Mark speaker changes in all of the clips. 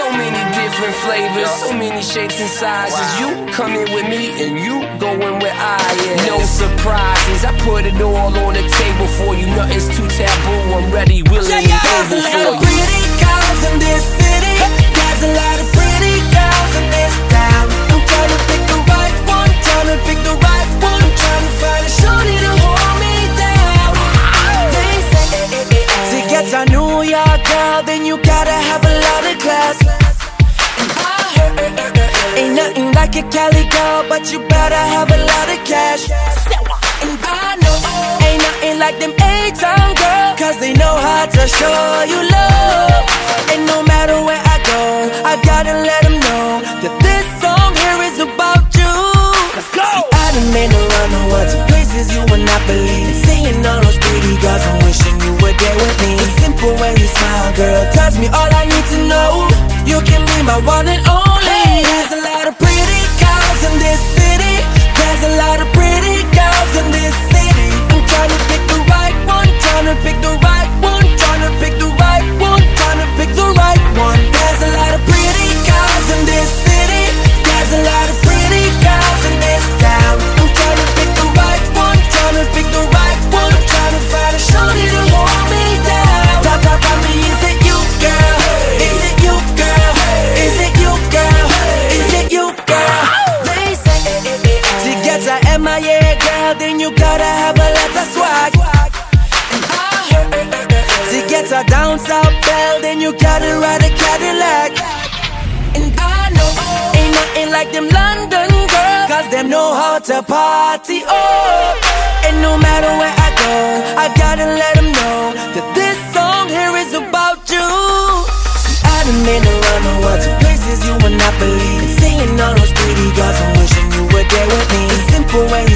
Speaker 1: So many different flavors, so many shapes and sizes. You come in with me and you go in where I am. No surprises, I put it all on the table for you. Nothing's too taboo. I'm ready, willing, and able for you.
Speaker 2: Like a Cali girl, but you better have a lot of cash. And I know ain't nothing like them A-town girls, cause they know how to show you love. And no matter where I go, I gotta let them know that this song here is about you. Let's go! See, I done been around the world to places you would not believe. Seeing all those pretty girls, I'm wishing you were there with me. The simple way you smile, girl, tells me all I need to know. You can be my one and gotta have a lot of swag. To get a down south belle, then you gotta ride a Cadillac. And I know ain't nothing like them London girls, cause them know how to party. Oh, and no matter where I go, I gotta let them know that this song here is about you. See, I done been around the world to places you would not believe. Seeing all those pretty girls, I'm wishing you were there with me.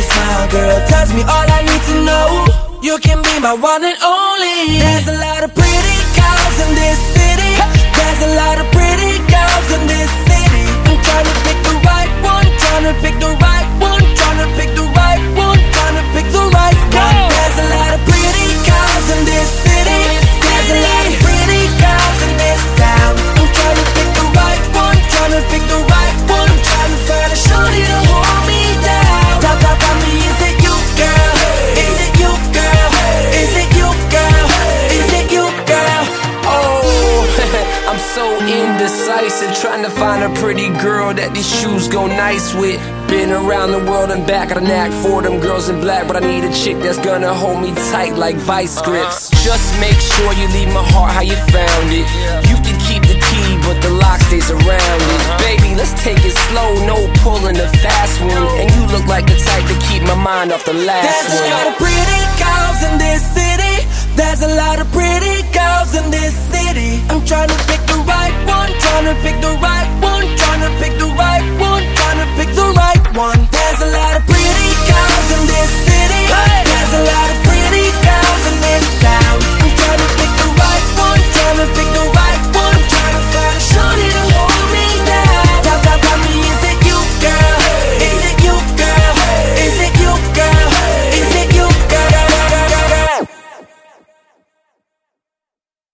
Speaker 2: Smile, girl, tells me all I need to know. You can be my one and only. There's a lot of a pretty girl
Speaker 1: that these shoes go nice with. Been around the world and back, got a knack for them girls in black, but I need a chick that's gonna hold me tight like vice grips. Uh-huh. Just make sure you leave my heart how you found it. You can keep the key, but the lock stays around it. Uh-huh. Baby, let's take it slow, no pulling the fast one. And you look like the type to keep my mind off the last
Speaker 2: There's a lot of pretty girls in this city. There's a lot of pretty girls in this city. I'm trying to pick the right one,